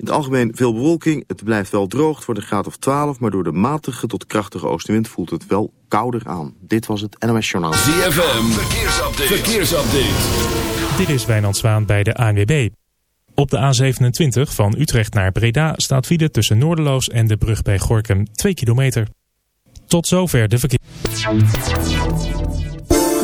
in het algemeen veel bewolking. Het blijft wel droog. Het wordt een graad of 12. Maar door de matige tot krachtige oostenwind voelt het wel kouder aan. Dit was het NOS Journaal. ZFM. Verkeersupdate. Verkeersupdate. Dit is Wijnand Zwaan bij de ANWB. Op de A27 van Utrecht naar Breda staat file tussen Noorderloos en de brug bij Gorkum 2 kilometer. Tot zover de verkeer.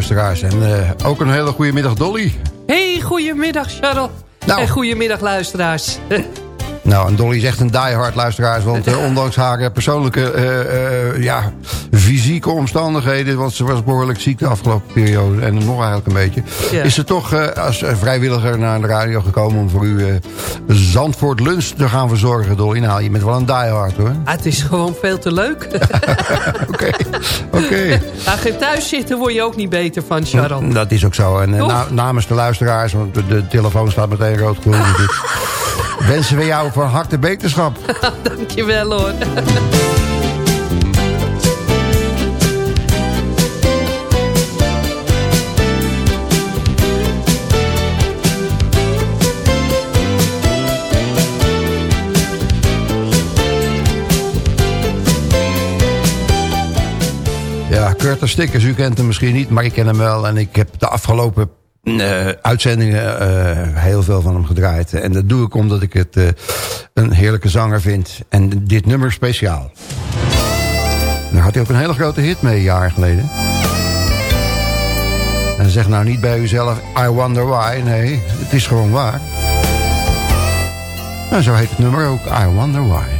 Luisteraars. En uh, ook een hele goede middag Dolly. Hey, goedemiddag Charles. Nou. En goedemiddag luisteraars. Nou, en Dolly is echt een diehard luisteraar. Want uh, ondanks haar persoonlijke uh, ja, fysieke omstandigheden... want ze was behoorlijk ziek de afgelopen periode... en nog eigenlijk een beetje... is ze toch als vrijwilliger naar de radio gekomen... om voor u Zandvoort lunch te gaan verzorgen, Dolly. Nou, je bent wel een diehard, hoor. Ah, het is gewoon veel te leuk. Oké, oké. Nou, thuis zitten word je ook niet beter van, Sharon. Dat is ook zo. En na, namens de luisteraars, want de, de telefoon staat meteen rood-groen... wensen we jou van harte beterschap. Dankjewel hoor. Ja, Curtis Stickers, u kent hem misschien niet, maar ik ken hem wel. En ik heb de afgelopen uh, uitzendingen uh, heel veel van hem gedraaid. En dat doe ik omdat ik het uh, een heerlijke zanger vind. En dit nummer speciaal. Daar had hij ook een hele grote hit mee, jaar geleden. En zeg nou niet bij uzelf, I wonder why. Nee, het is gewoon waar. En zo heet het nummer ook, I wonder why.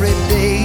every day.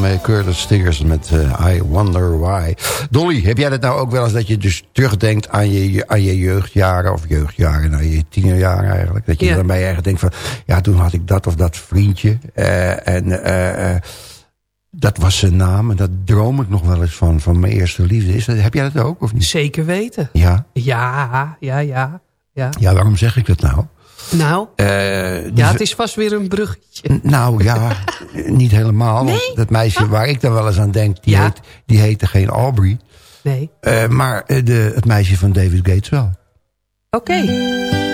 Wereldhit had hij mee. Curtis Stiggers met uh, I Wonder Why. Dolly, heb jij dat nou ook wel eens dat je dus terugdenkt aan je, aan je jeugdjaren... of jeugdjaren, nou je tienerjaren eigenlijk. Dat je ja. dan bij je eigen denkt van... ja, toen had ik dat of dat vriendje. Uh, en... Uh, dat was zijn naam en dat droom ik nog wel eens van, van mijn eerste liefde. Is dat, heb jij dat ook of niet? Zeker weten. Ja? Ja, ja, ja. Ja, ja waarom zeg ik dat nou? Nou, uh, ja, het is vast weer een bruggetje. Nou ja, niet helemaal. Nee? Dat meisje oh. waar ik dan wel eens aan denk, die, ja. heet, die heette geen Aubrey. Nee. Uh, maar de, het meisje van David Gates wel. Oké. Okay.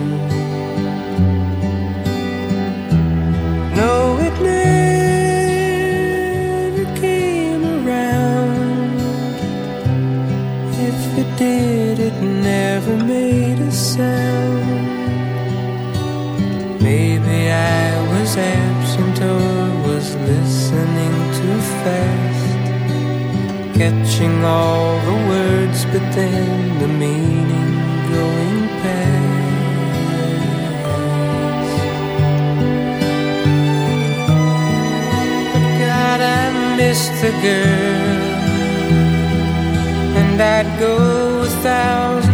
Never made a sound. Maybe I was absent or was listening too fast, catching all the words, but then the meaning going past. Miss the girl, and I'd go thousand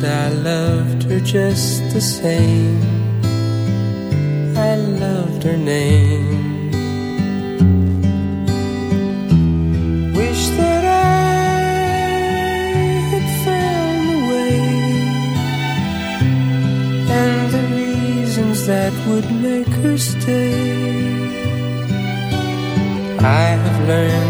but I loved her just the same. I loved her name. Wish that I had found the way and the reasons that would make her stay. I have learned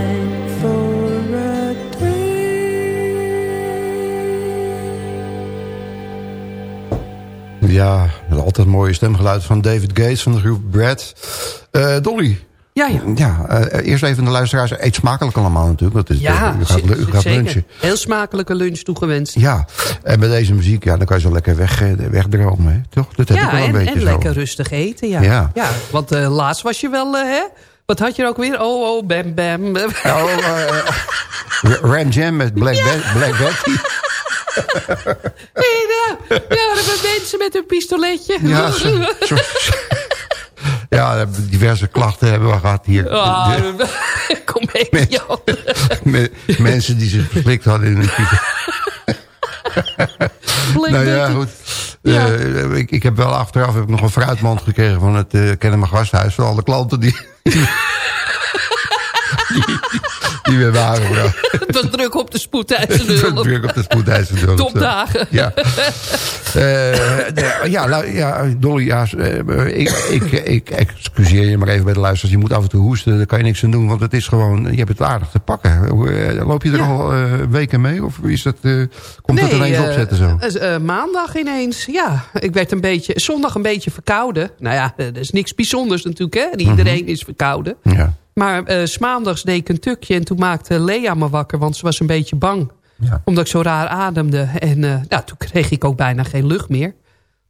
altijd mooie stemgeluid van David Gates van de groep Brad. Uh, Dolly. Ja, ja. ja uh, eerst even de luisteraars. Eet smakelijk allemaal natuurlijk. Want het, ja, u gaat, u gaat lunchen. Heel smakelijke lunch toegewenst. Ja, en met deze muziek, ja, dan kan je zo lekker weg, wegdromen. Hè? Toch? Dat heb ja, ik wel een en, beetje en zo. lekker rustig eten. Ja, Ja. ja. want uh, laatst was je wel, hè? Wat had je er ook weer? Oh, oh, bam, bam. Oh, Ram Jam met Black, ja. Black Betty. Nee, nou, ja, dat hebben mensen met een pistoletje. Ja, zo, zo, ja, diverse klachten hebben we gehad hier. Oh, de, kom mee, mensen, me, mensen die zich geflikt hadden in een Black Nou ja, goed. Ja. Eh, ik, ik heb wel achteraf heb ik nog een fruitmand gekregen van het uh, Kennemer Gasthuis. Van alle klanten die, die, gebracht. Het was druk op de Het spoedeisende was druk op de spoedeisende Topdagen. Ja. De- ja, nou, ja, Dolly, ja, eh, ik, ik, ik excuseer je maar even bij de luisteraars. Je moet af en toe hoesten, daar kan je niks aan doen. Want het is gewoon, je hebt het aardig te pakken. Loop je er Ja. al eh, weken mee? Of is dat, komt dat Nee, ineens opzetten zo? maandag ineens, ja. Ik werd een beetje, zondag een beetje verkouden. Nou ja, dat is niks bijzonders natuurlijk, hè. Mhm. Iedereen is verkouden. Ja. Maar eh, 's maandags deed ik een tukje en toen maakte Lea me wakker. Want ze was een beetje bang. Ja. Omdat ik zo raar ademde. En eh, ja, toen kreeg ik ook bijna geen lucht meer.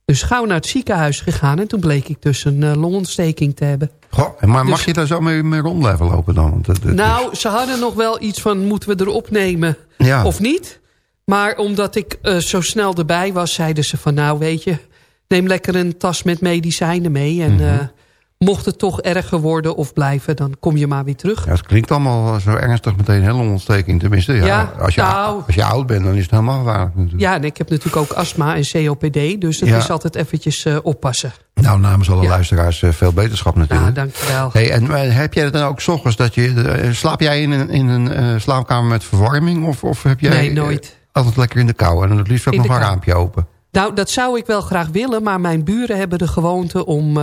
Dus gauw naar het ziekenhuis gegaan. En toen bleek ik dus een eh, longontsteking te hebben. Goh, maar mag Dus- je daar zo mee, mee rond blijven lopen dan? Want Nou, ze hadden nog wel iets van, moeten we erop nemen Ja. of niet? Maar omdat ik zo snel erbij was, zeiden ze van... nou, weet je, neem lekker een tas met medicijnen mee. En Mhm. Mocht het toch erger worden of blijven, dan kom je maar weer terug. Ja, het klinkt allemaal zo ernstig meteen, longontsteking. Tenminste, ja, Ja, als, je, nou. als je oud bent, dan is het helemaal gevaarlijk natuurlijk. Ja, en ik heb natuurlijk ook astma en COPD. Dus het Ja. is altijd eventjes eh, oppassen. Nou, namens alle Ja. luisteraars eh, veel beterschap Ja, natuurlijk. dankjewel. Hey, en eh, heb jij het dan ook 's ochtends dat je... slaap jij in een, in een slaapkamer met verwarming? Of, of heb jij... Nee, nooit. altijd lekker in de kou en het liefst ook In nog een raampje open. Nou, dat zou ik wel graag willen. Maar mijn buren hebben de gewoonte om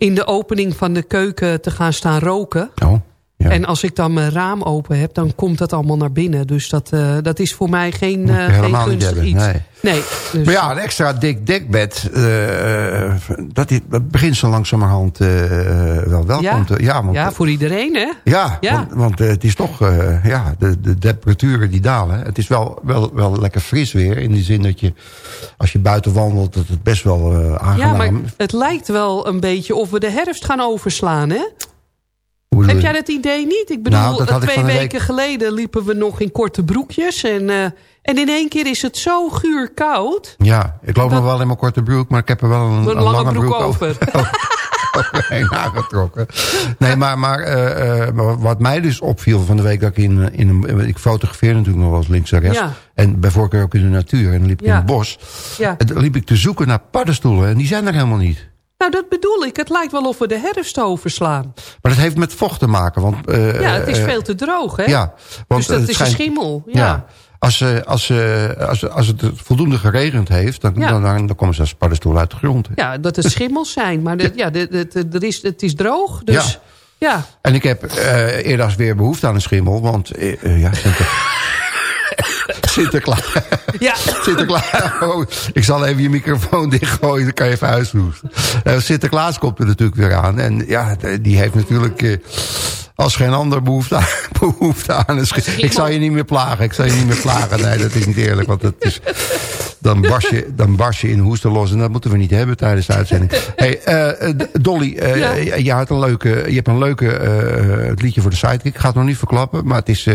in de opening van de keuken te gaan staan roken. Oh, ja. En als ik dan mijn raam open heb, dan komt dat allemaal naar binnen. Dus dat, eh, dat is voor mij geen, eh, geen gunstig hebben, iets. nee. Nee. dus- Maar ja, een extra dik dekbed, eh, dat, is- dat begint zo langzamerhand wel welkom ja, te... Ja, want, ja, voor iedereen, hè? Ja, Ja. want, want, het is toch, ja, de, de temperaturen die dalen. Het is wel, wel, wel lekker fris weer. In die zin dat je, als je buiten wandelt, dat het best wel eh Ja, aangenaam maar het lijkt wel een beetje of we de herfst gaan overslaan, hè? Heb jij dat idee niet? Ik bedoel, Nou, dat ik twee week- weken geleden liepen we nog in korte broekjes. En, eh, en in één keer is het zo guur koud. Ja, ik loop nog wel in mijn korte broek, maar ik heb er wel een, Een, een lange broek over. overheen aangetrokken. Nee, maar, maar eh, eh, maar wat mij dus opviel van de week dat ik in, in een... Ik fotografeer natuurlijk nog wel eens links en rechts. Ja. En bij voorkeur ook in de natuur. En dan liep ik Ja. in het bos. Ja. En dan liep ik te zoeken naar paddenstoelen. En die zijn er helemaal niet. Nou, dat bedoel ik. Het lijkt wel of we de herfst overslaan. Maar dat heeft met vocht te maken. Want, eh, Ja, het is eh, veel te droog, hè? Ja, want dus dat is schijnt- een schimmel. Ja. Als, eh, als, als, als het voldoende geregend heeft, dan, Ja. dan, dan, komen ze als paddenstoelen uit de grond. Ja, dat het schimmels zijn. Maar de, ja, de, de, de- er is, het is droog. Dus ja. En ik heb eh eerder weer behoefte aan een schimmel, want eh, ja. Sinterklaas. Ja. Sinterklaas. Oh, ik zal even je microfoon dichtgooien, dan kan je even huishoesten. Eh, Sinterklaas komt er natuurlijk weer aan. En ja, die heeft natuurlijk eh, als geen ander behoefte aan, behoefte aan. Ik zal je niet meer plagen, ik zal je niet meer plagen. Nee, dat is niet eerlijk, want dat is... Dan barst, je, dan barst je in hoesten los en dat moeten we niet hebben tijdens de uitzending. Hey, eh, eh, Dolly, eh, Ja. je, je, had een leuke, je hebt een leuke het liedje voor de sidekick. Ik ga het nog niet verklappen, maar het, is,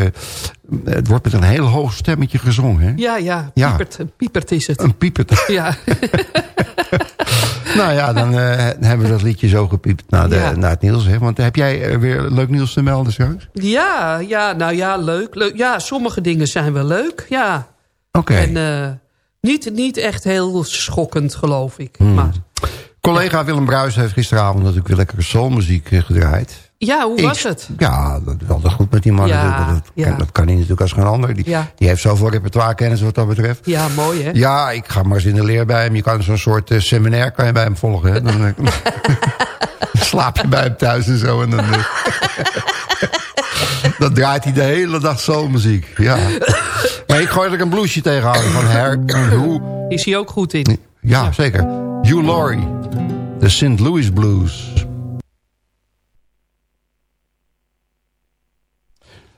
het wordt met een heel hoog stemmetje gezongen. Hè? Ja, ja. Ja. Piepert, piepert is het. Een piepert. Ja. nou ja, dan eh, hebben we dat liedje zo gepiept naar, de, Ja. naar het nieuws. Hè? Want heb jij eh, weer leuk nieuws te melden straks? ja, ja, nou ja, leuk, leuk. Ja, sommige dingen zijn wel leuk. Ja. Oké. En eh, niet, niet echt heel schokkend, geloof ik. Hmm. Maar Collega Willem Bruis heeft gisteravond natuurlijk weer lekkere soulmuziek gedraaid. Ja, hoe was het? Ja, dat is altijd goed met die man. Ja, dat, dat, ja. dat kan hij natuurlijk als geen ander. Die, Ja. die heeft zoveel repertoirekennis wat dat betreft. Ja, mooi hè? Ja, ik ga maar eens in de leer bij hem. Je kan zo'n soort eh, seminair kan je bij hem volgen. Hè? Dan, eh, slaap je bij hem thuis en zo. En dan, eh, dan draait hij de hele dag soulmuziek. Ja. Maar ik gooi er een bluesje tegenaan van Her... Hoe, Is hij ook goed in? ja, zeker. Hugh Laurie. De St. Louis Blues.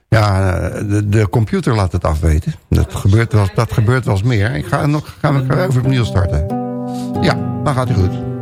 Ja, de, de computer laat het afweten. Dat gebeurt wel, dat gebeurt wel eens meer. Ik ga nog gaan we even opnieuw starten. Ja, dan gaat het goed.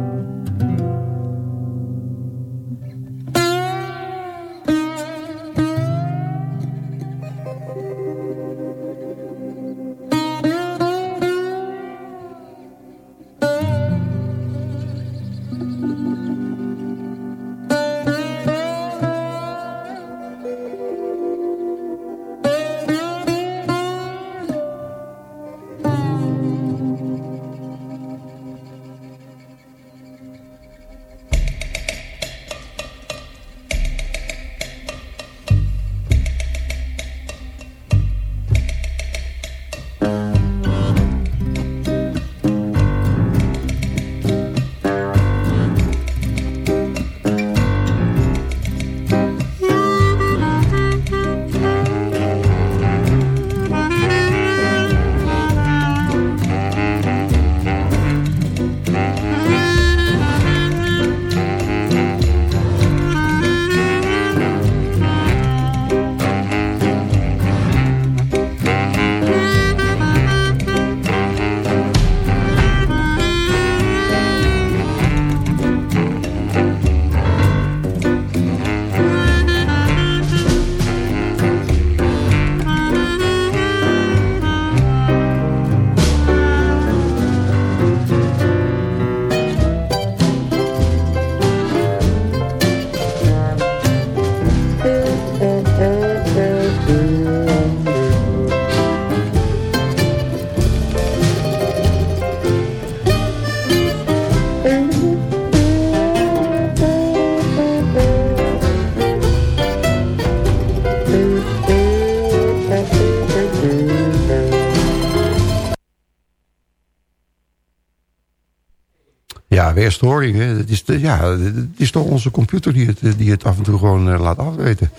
Weer storingen. Het is, ja, het is toch onze computer die het, die het af en toe gewoon eh, laat afweten.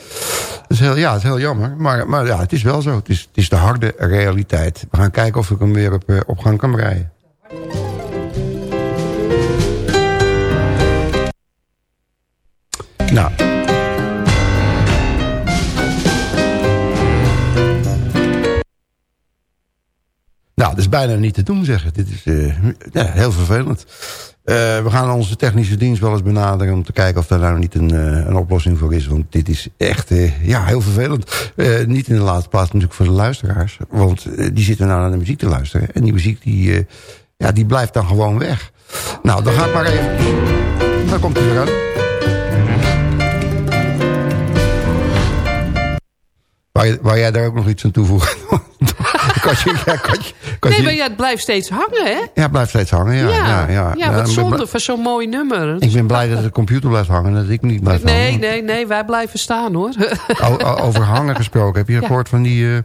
Dat is heel, ja, het is heel jammer. Maar, maar ja, het is wel zo. Het is, het is de harde realiteit. We gaan kijken of ik hem weer op, eh, gang kan breien. Nou. Nou, dat is bijna niet te doen, zeggen. Dit is eh, ja, heel vervelend. Eh, we gaan onze technische dienst wel eens benaderen... om te kijken of daar nou niet een, eh, een oplossing voor is. Want dit is echt eh, ja, heel vervelend. Niet in de laatste plaats natuurlijk voor de luisteraars. Want die zitten nou naar de muziek te luisteren. En die muziek die, ja, die blijft dan gewoon weg. Nou, dan ga ik maar even... Dan komt hij weer aan. Waar, waar jij daar ook nog iets aan toevoegen? Katje, ja, Katje, Katje. Nee, maar ja, het blijft steeds hangen, hè? Ja, blijft steeds hangen. Ja, ja, ja. ja, wat zonde voor zo'n mooi nummer. Ik ben blij dat de computer blijft hangen en dat ik niet blijf Nee, hangen. nee, nee, wij blijven staan, hoor. O- over hangen gesproken. Heb je Ja. gehoord van die, eh,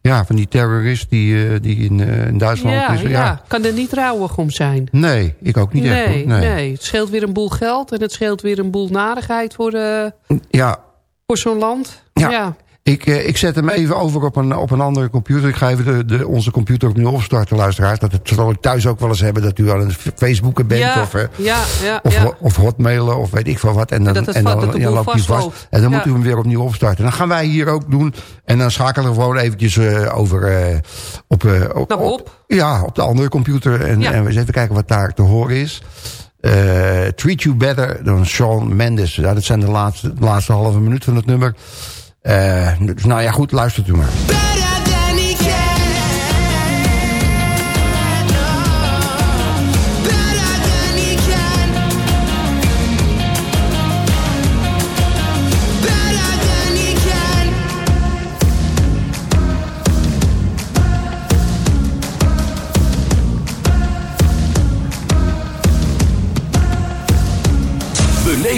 ja, van die terrorist die, eh, die in, eh, in Duitsland ja, is? ja, kan er niet rouwig om zijn. Nee, ik ook niet echt. Nee, nee, Het scheelt weer een boel geld en het scheelt weer een boel narigheid voor, eh, Ja, voor zo'n land. Ja. ja. Ik, eh, ik zet hem even over op een, op een andere computer. Ik ga even de, de, onze computer opnieuw opstarten, luisteraars. Dat het zal ik thuis ook wel eens hebben dat u aan het Facebooken bent. ja, Of, eh, ja, ja, Of, ja. of hotmailen of weet ik veel wat. En dan, en dan, ja, loopt hij vast. En dan moet u hem weer opnieuw opstarten. Dan gaan wij hier ook doen. En dan schakelen we gewoon eventjes eh, over eh, op, eh, op, Naar op-. Ja, op de andere computer. En, en we eens even kijken wat daar te horen is. Eh, Treat You Better dan Shawn Mendes. Ja, dat zijn de laatste, de laatste halve minuut van het nummer. Dus nou ja, goed, luistert u maar.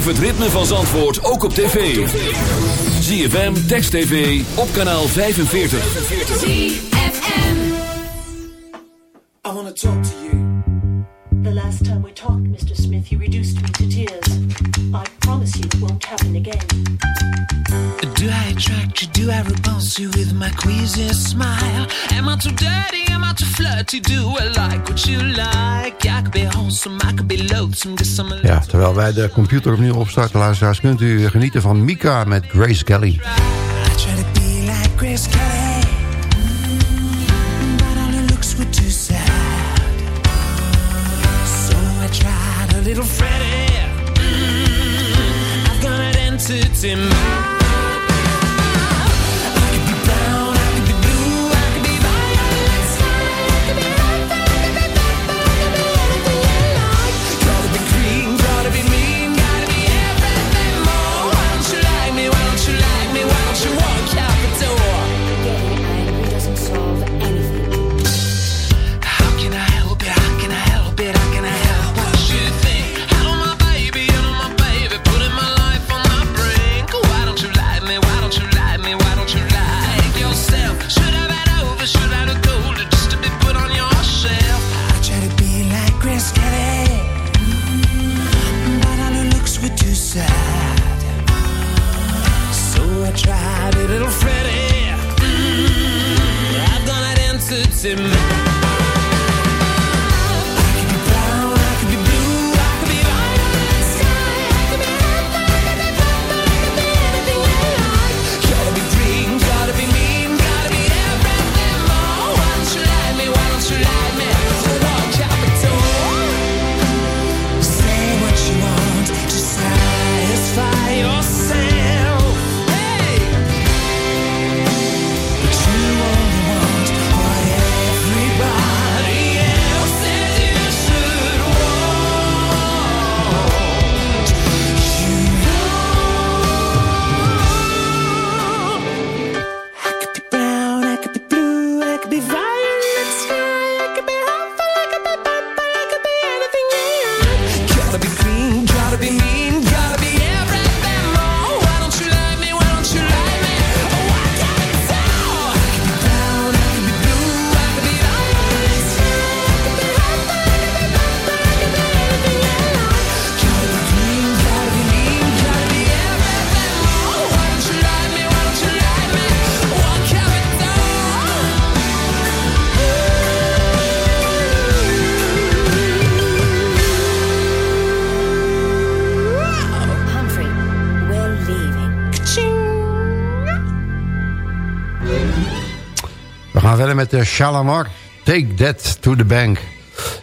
Beleef het ritme van Zandvoort ook op tv. ZFM, Text TV, op kanaal 45. ZFM. I want to talk to you. The last time we talked, Mr. Smith, you reduced me to tears. I promise you it won't happen again. Do I attract you? Do I repulse you with my queasy smile? Am I too dirty? Am I too flirty? Do I like what you like? I could be wholesome, I could be loathsome, just some Ja, terwijl wij de computer opnieuw opstarten, luisteraars... kunt u genieten van Mika met Grace Kelly. I try to be like Grace Kelly, victim met de Shalamar. Take that to the bank.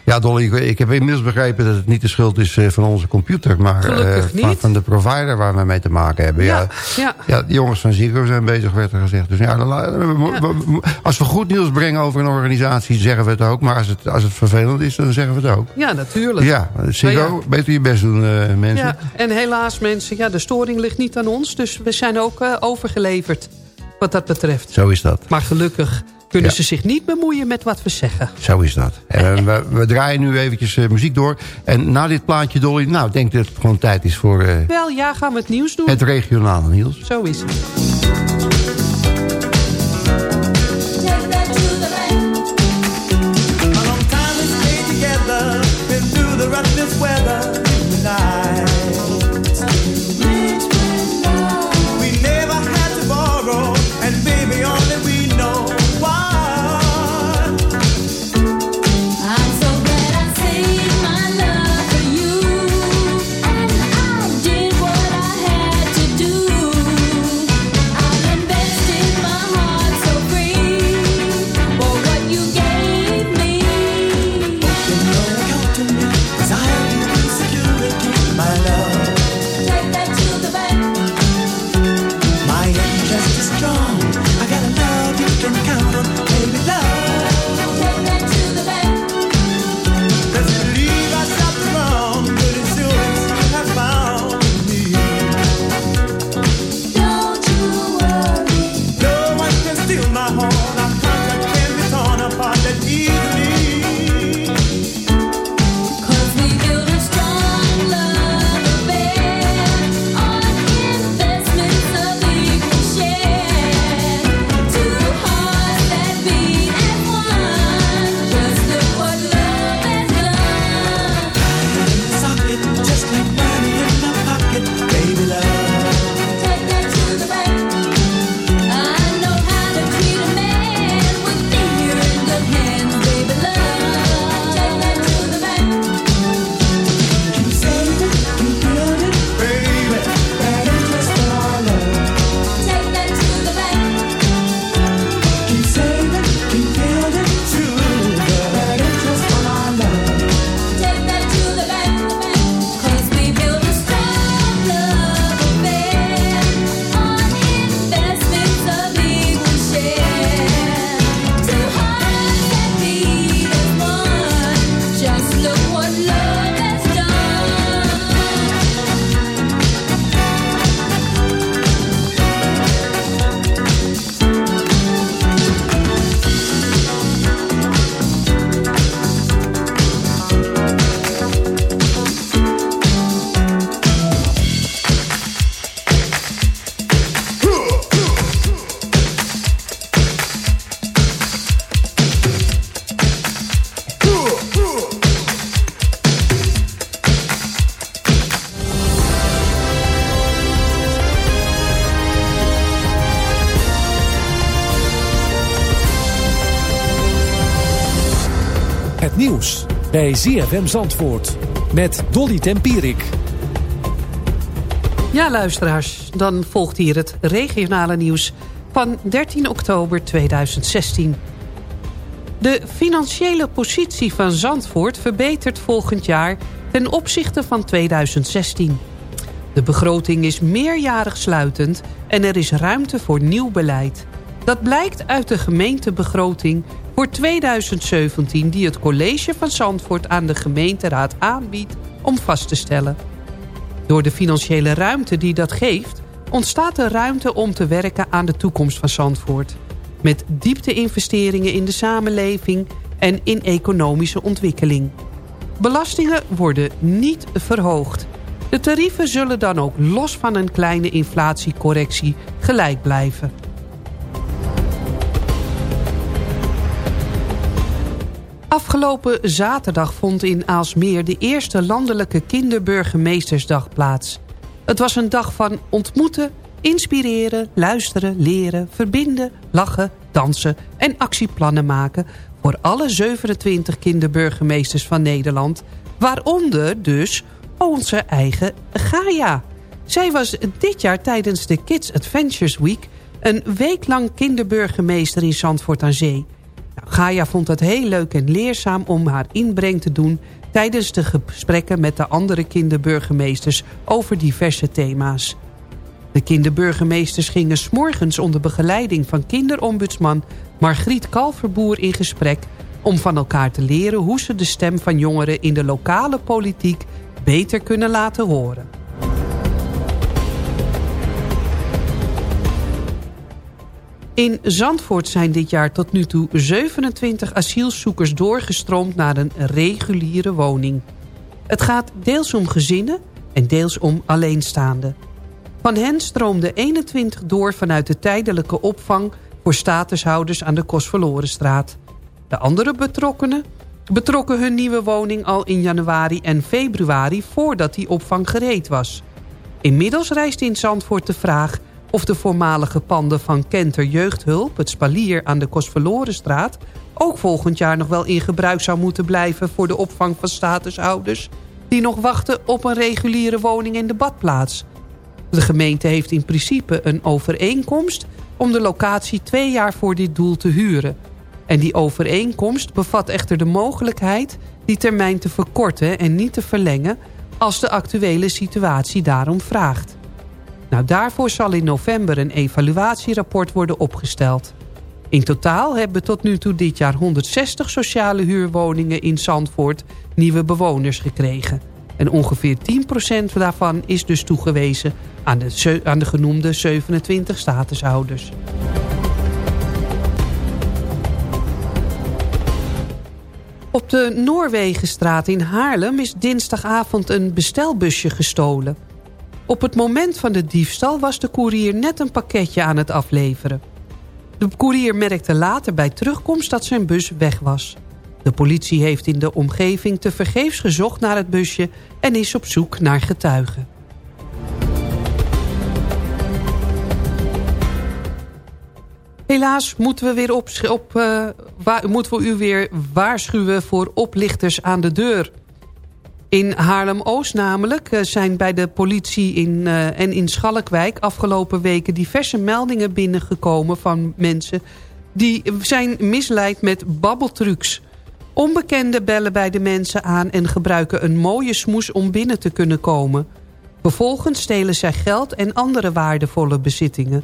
Ja, Dolly, ik, ik heb inmiddels begrepen dat het niet de schuld is eh, van onze computer... maar eh, van, de provider waar we mee te maken hebben. Ja, ja. ja, de jongens van Ziggo zijn bezig, werd er gezegd. Dus ja, dan als we goed nieuws brengen over een organisatie, zeggen we het ook. Maar als het, als het vervelend is, dan zeggen we het ook. Ja, natuurlijk. Ja, Ziggo, Maar beter je best doen, eh, mensen. Ja, en helaas mensen, ja, de storing ligt niet aan ons. Dus we zijn ook eh, overgeleverd wat dat betreft. Zo is dat. Maar gelukkig kunnen Ja. ze zich niet bemoeien met wat we zeggen. Zo is dat. En we, we draaien nu eventjes eh, muziek door. En na dit plaatje, Dolly, nou, ik denk dat het gewoon tijd is voor eh, Wel, ja, gaan we het nieuws doen. het regionale nieuws. Zo is het. Bij ZFM Zandvoort met Dolly Tempierik. Ja, luisteraars, dan volgt hier het regionale nieuws van 13 oktober 2016. De financiële positie van Zandvoort verbetert volgend jaar ten opzichte van 2016. De begroting is meerjarig sluitend en er is ruimte voor nieuw beleid. Dat blijkt uit de gemeentebegroting voor 2017... die het college van Zandvoort aan de gemeenteraad aanbiedt om vast te stellen. Door de financiële ruimte die dat geeft... ontstaat er ruimte om te werken aan de toekomst van Zandvoort. Met diepte-investeringen in de samenleving en in economische ontwikkeling. Belastingen worden niet verhoogd. De tarieven zullen dan ook los van een kleine inflatiecorrectie gelijk blijven. Afgelopen zaterdag vond in Aalsmeer de eerste landelijke kinderburgemeestersdag plaats. Het was een dag van ontmoeten, inspireren, luisteren, leren, verbinden, lachen, dansen en actieplannen maken voor alle 27 kinderburgemeesters van Nederland, waaronder dus onze eigen Gaia. Zij was dit jaar tijdens de Kids Adventures Week een week lang kinderburgemeester in Zandvoort aan Zee. Gaia vond het heel leuk en leerzaam om haar inbreng te doen... tijdens de gesprekken met de andere kinderburgemeesters over diverse thema's. De kinderburgemeesters gingen smorgens onder begeleiding van kinderombudsman Margriet Kalverboer in gesprek om van elkaar te leren hoe ze de stem van jongeren in de lokale politiek beter kunnen laten horen. In Zandvoort zijn dit jaar tot nu toe 27 asielzoekers doorgestroomd naar een reguliere woning. Het gaat deels om gezinnen en deels om alleenstaanden. Van hen stroomden 21 door vanuit de tijdelijke opvang voor statushouders aan de Kostverlorenstraat. De andere betrokkenen betrokken hun nieuwe woning al in januari en februari voordat die opvang gereed was. Inmiddels reist in Zandvoort de vraag of de voormalige panden van Kenter Jeugdhulp, het spalier aan de Kostverlorenstraat, ook volgend jaar nog wel in gebruik zou moeten blijven voor de opvang van statushouders die nog wachten op een reguliere woning in de badplaats. De gemeente heeft in principe een overeenkomst om de locatie twee jaar voor dit doel te huren. En die overeenkomst bevat echter de mogelijkheid die termijn te verkorten en niet te verlengen als de actuele situatie daarom vraagt. Nou, daarvoor zal in november een evaluatierapport worden opgesteld. In totaal hebben tot nu toe dit jaar 160 sociale huurwoningen in Zandvoort nieuwe bewoners gekregen. En ongeveer 10% daarvan is dus toegewezen aan de, aan de genoemde 27 statushouders. Op de Noorwegenstraat in Haarlem is dinsdagavond een bestelbusje gestolen. Op het moment van de diefstal was de koerier net een pakketje aan het afleveren. De koerier merkte later bij terugkomst dat zijn bus weg was. De politie heeft in de omgeving tevergeefs gezocht naar het busje... en is op zoek naar getuigen. Helaas moeten we, weer op, op, eh, moeten we u weer waarschuwen voor oplichters aan de deur. In Haarlem-Oost namelijk eh, zijn bij de politie in, eh, en in Schalkwijk... afgelopen weken diverse meldingen binnengekomen van mensen... die zijn misleid met babbeltrucs. Onbekenden bellen bij de mensen aan en gebruiken een mooie smoes om binnen te kunnen komen. Vervolgens stelen zij geld en andere waardevolle bezittingen.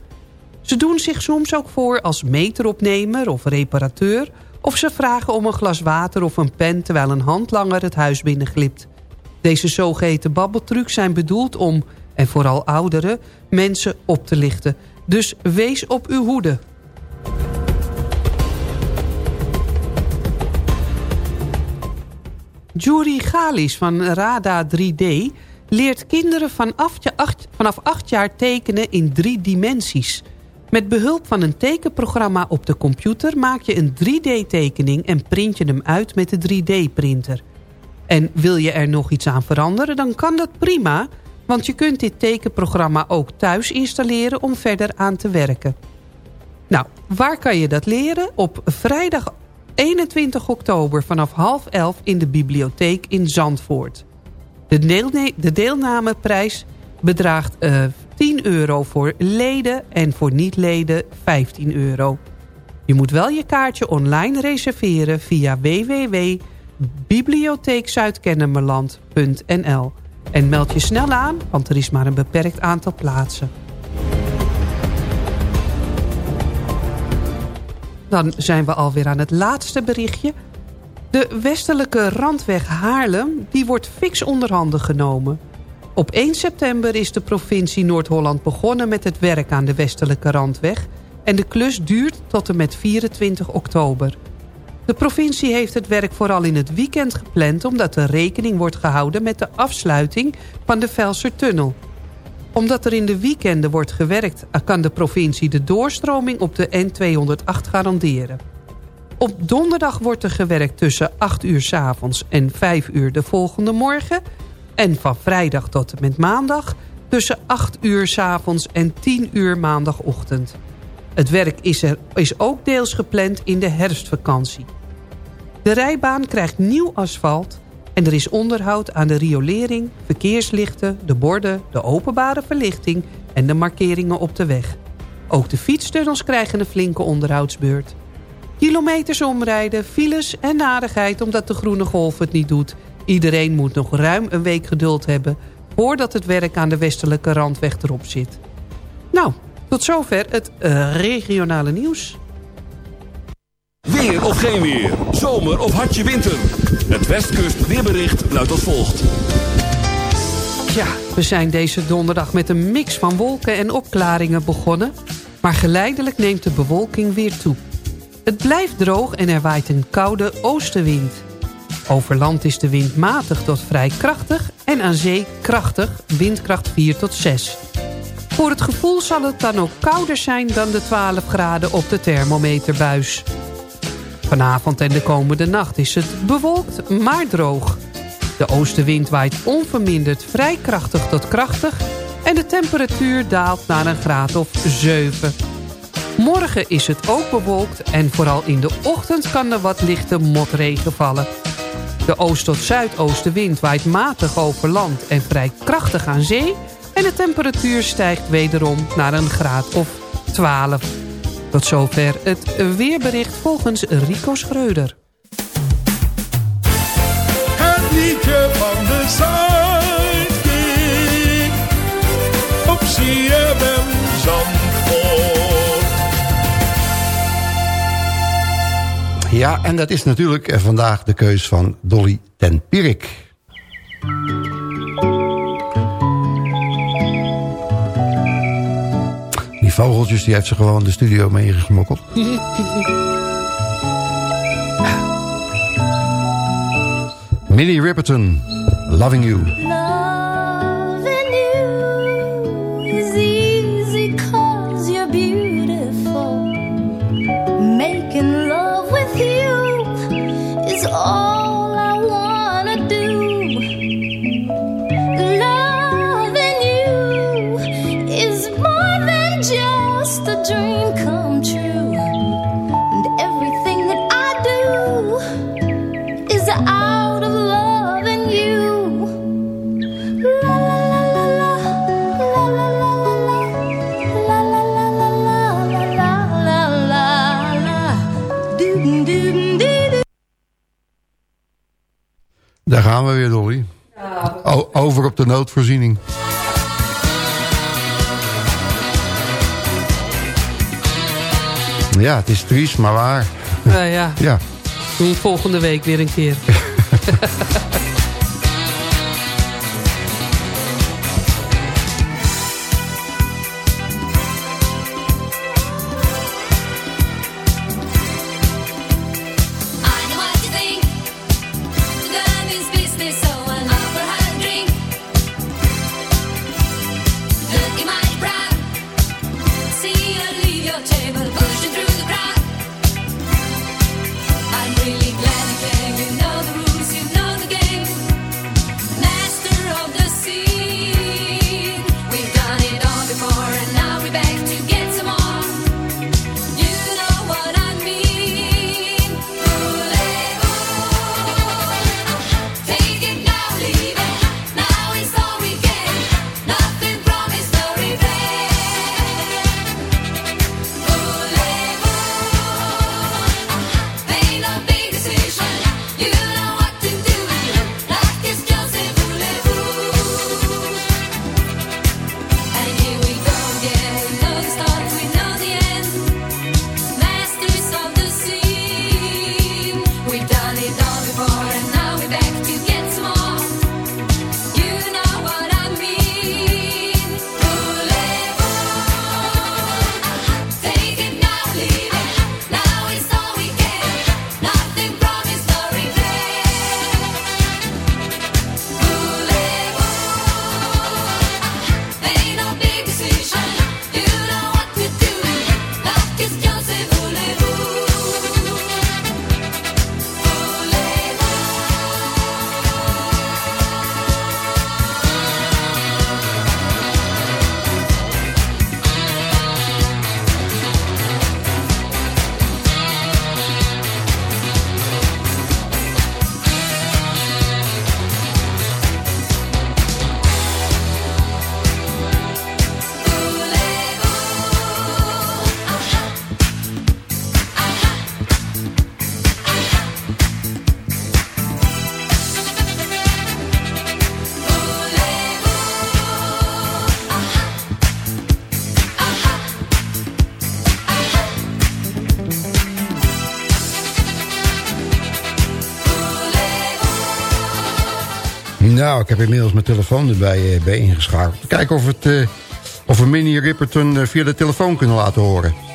Ze doen zich soms ook voor als meteropnemer of reparateur... of ze vragen om een glas water of een pen terwijl een handlanger het huis binnenglipt. Deze zogeheten babbeltrucs zijn bedoeld om, en vooral ouderen, mensen op te lichten. Dus wees op uw hoede. Jury Galis van Rada 3D leert kinderen vanaf, acht, vanaf acht jaar tekenen in drie dimensies. Met behulp van een tekenprogramma op de computer maak je een 3D-tekening en print je hem uit met de 3D-printer. En wil je er nog iets aan veranderen, dan kan dat prima... want je kunt dit tekenprogramma ook thuis installeren om verder aan te werken. Nou, waar kan je dat leren? Op vrijdag 21 oktober vanaf half elf in de bibliotheek in Zandvoort. De, deelnameprijs bedraagt eh, 10 euro voor leden en voor niet-leden 15 euro. Je moet wel je kaartje online reserveren via www.bibliotheekzuidkennemerland.nl En meld je snel aan, want er is maar een beperkt aantal plaatsen. Dan zijn we alweer aan het laatste berichtje. De westelijke randweg Haarlem die wordt fix onder handen genomen. Op 1 september is de provincie Noord-Holland begonnen met het werk aan de westelijke randweg... en de klus duurt tot en met 24 oktober. De provincie heeft het werk vooral in het weekend gepland... omdat er rekening wordt gehouden met de afsluiting van de Velsertunnel. Omdat er in de weekenden wordt gewerkt... kan de provincie de doorstroming op de N208 garanderen. Op donderdag wordt er gewerkt tussen 8 uur 's avonds en 5 uur de volgende morgen... en van vrijdag tot en met maandag tussen 8 uur 's avonds en 10 uur maandagochtend. Het werk is, er, is ook deels gepland in de herfstvakantie. De rijbaan krijgt nieuw asfalt en er is onderhoud aan de riolering, verkeerslichten, de borden, de openbare verlichting en de markeringen op de weg. Ook de fietstunnels krijgen een flinke onderhoudsbeurt. Kilometers omrijden, files en narigheid omdat de groene golf het niet doet. Iedereen moet nog ruim een week geduld hebben... voordat het werk aan de westelijke randweg erop zit. Nou, tot zover het eh, regionale nieuws. Weer of geen weer. Zomer of hartje winter. Het Westkust weerbericht luidt als volgt. Ja, we zijn deze donderdag met een mix van wolken en opklaringen begonnen... maar geleidelijk neemt de bewolking weer toe. Het blijft droog en er waait een koude oostenwind. Over land is de wind matig tot vrij krachtig... en aan zee krachtig, windkracht 4 tot 6. Voor het gevoel zal het dan ook kouder zijn dan de 12 graden op de thermometerbuis. Vanavond en de komende nacht is het bewolkt, maar droog. De oostenwind waait onverminderd vrij krachtig tot krachtig... en de temperatuur daalt naar een graad of 7. Morgen is het ook bewolkt en vooral in de ochtend kan er wat lichte motregen vallen. De oost- tot zuidoostenwind waait matig over land en vrij krachtig aan zee... en de temperatuur stijgt wederom naar een graad of 12. Tot zover het weerbericht volgens Rico Schreuder. Het liedje van de Zuidkiek. Op CFM Zandvoort. Ja, en dat is natuurlijk eh, vandaag de keus van Dolly ten Pierik. Die vogeltjes die heeft ze gewoon de studio meegesmokkeld. Minnie Riperton, Loving You. Daar gaan we weer, Dolly. O- over op de noodvoorziening. Ja, het is triest, maar waar. Nou ja, Ja. volgende week weer een keer. ik heb inmiddels mijn telefoon erbij eh, bij ingeschakeld. Kijken of, het, eh, of we Minnie Ripperton eh, via de telefoon kunnen laten horen.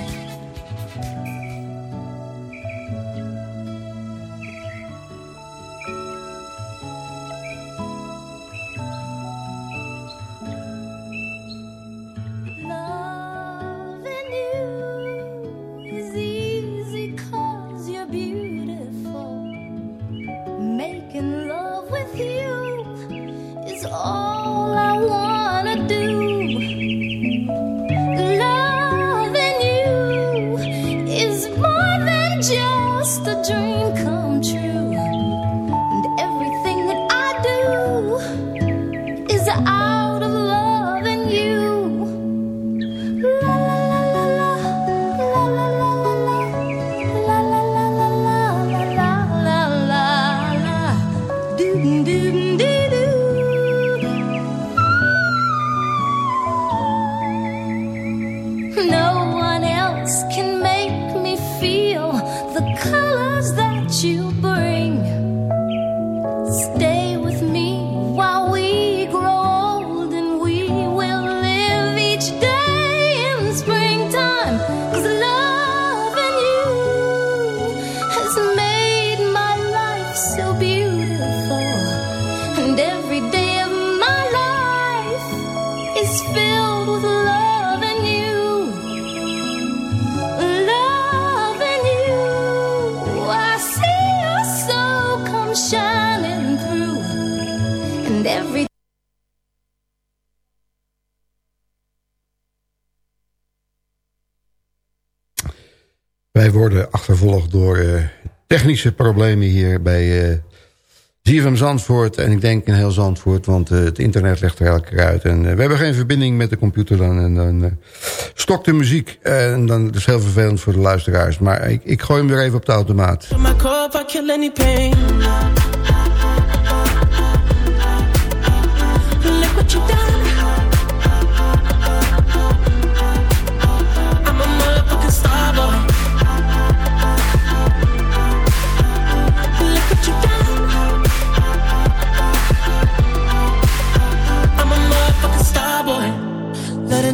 Technische problemen hier bij ZFM Zandvoort. En ik denk in heel Zandvoort, want eh, het internet legt er elke keer uit. En eh, we hebben geen verbinding met de computer dan. En dan stokt de muziek. en dan is heel vervelend voor de luisteraars. Maar ik, ik gooi hem weer even op de automaat.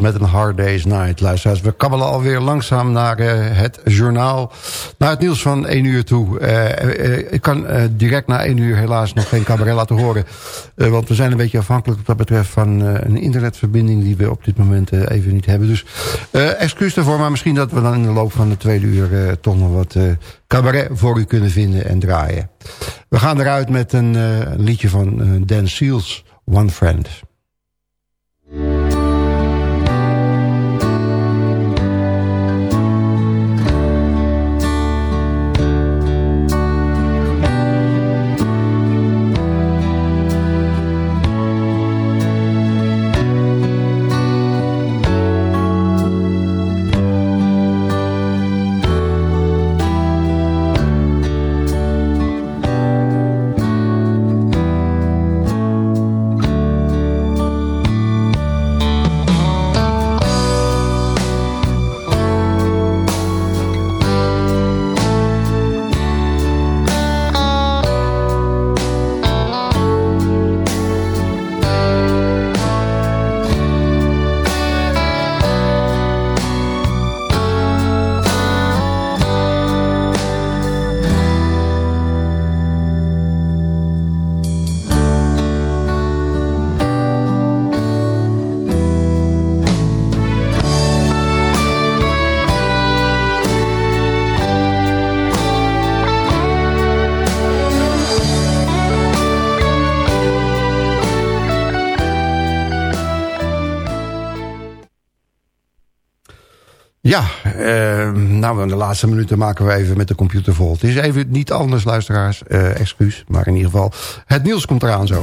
Met een Hard Day's Night. Luisteraars, we kabbelen alweer langzaam naar eh, het journaal. Naar het nieuws van 1 uur toe. Eh, eh, ik kan direct na 1 uur helaas nog geen cabaret laten horen. Want we zijn een beetje afhankelijk wat dat betreft van een internetverbinding... die we op dit moment even niet hebben. Dus excuus daarvoor, maar misschien dat we dan in de loop van de tweede uur... toch nog wat cabaret voor u kunnen vinden en draaien. We gaan eruit met een, liedje van Dan Seals, One Friend. Nou in de laatste minuten maken we even met de computer vol. Het is even niet anders, luisteraars. Eh excuus, maar in ieder geval. Het nieuws komt eraan zo.